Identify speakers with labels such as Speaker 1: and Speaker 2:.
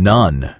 Speaker 1: None.